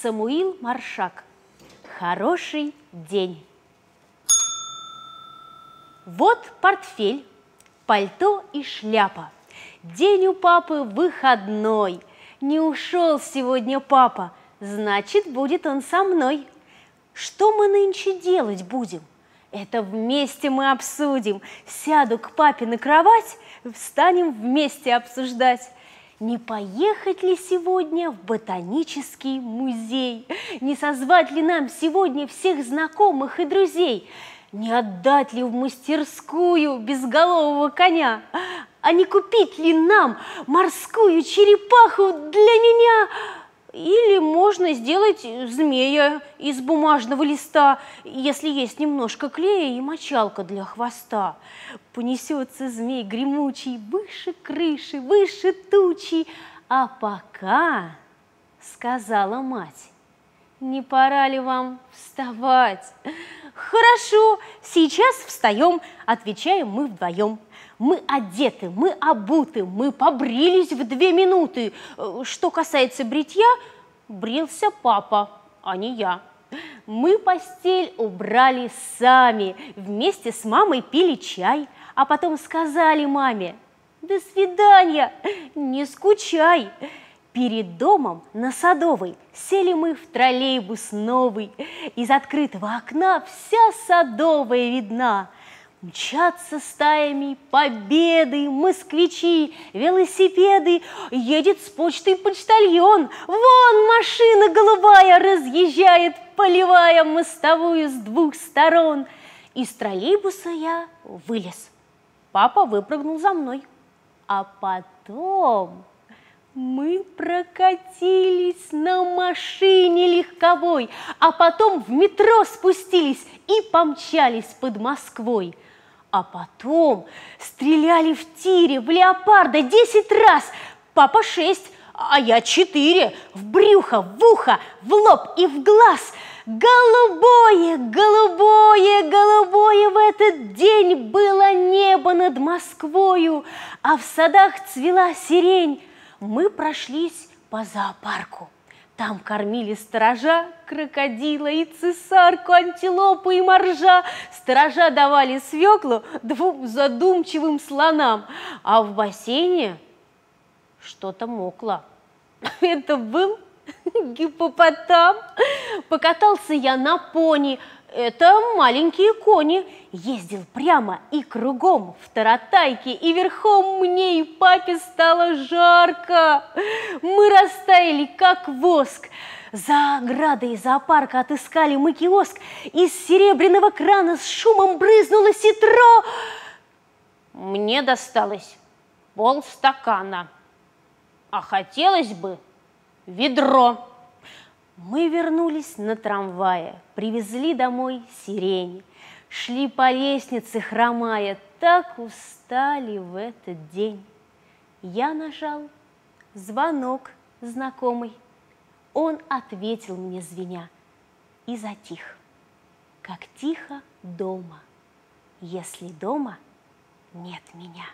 Самуил Маршак. Хороший день. Вот портфель, пальто и шляпа. День у папы выходной. Не ушел сегодня папа, значит, будет он со мной. Что мы нынче делать будем? Это вместе мы обсудим. Сяду к папе на кровать, встанем вместе обсуждать. Не поехать ли сегодня в ботанический музей? Не созвать ли нам сегодня всех знакомых и друзей? Не отдать ли в мастерскую безголового коня? А не купить ли нам морскую черепаху для меня? Или можно сделать змея из бумажного листа, если есть немножко клея и мочалка для хвоста. Понесется змей гремучий выше крыши, выше тучи, а пока, сказала мать, не пора ли вам вставать? Хорошо, сейчас встаем, отвечаем мы вдвоем. Мы одеты, мы обуты, мы побрились в две минуты. Э, что касается бритья, брился папа, а не я. Мы постель убрали сами, вместе с мамой пили чай, а потом сказали маме «До свидания, не скучай!» Перед домом на Садовой сели мы в троллейбус новый. Из открытого окна вся Садовая видна – Мчатся стаями победы, москвичи, велосипеды, едет с почтой почтальон. Вон машина голубая разъезжает, поливая мостовую с двух сторон. Из троллейбуса я вылез. Папа выпрыгнул за мной. А потом мы прокатились на машине легковой, а потом в метро спустились и помчались под Москвой. А потом стреляли в тире, в леопарда десять раз, папа шесть, а я четыре, в брюхо, в ухо, в лоб и в глаз. Голубое, голубое, голубое в этот день было небо над Москвою, а в садах цвела сирень. Мы прошлись по зоопарку. Там кормили сторожа, крокодила и цесарку, антилопу и моржа. Сторожа давали свеклу двум задумчивым слонам, а в бассейне что-то мокло. Это был гипопотам. Покатался я на пони, это маленькие кони. Ездил прямо и кругом в таратайке, и верхом мне и папе стало жарко. Мы растаяли, как воск. За оградой зоопарка отыскали мы киоск. Из серебряного крана с шумом брызнуло ситро. Мне досталось полстакана, а хотелось бы ведро. Мы вернулись на трамвае, привезли домой сирень, шли по лестнице, хромая, так устали в этот день. Я нажал звонок знакомый, он ответил мне звеня и затих, как тихо дома, если дома нет меня.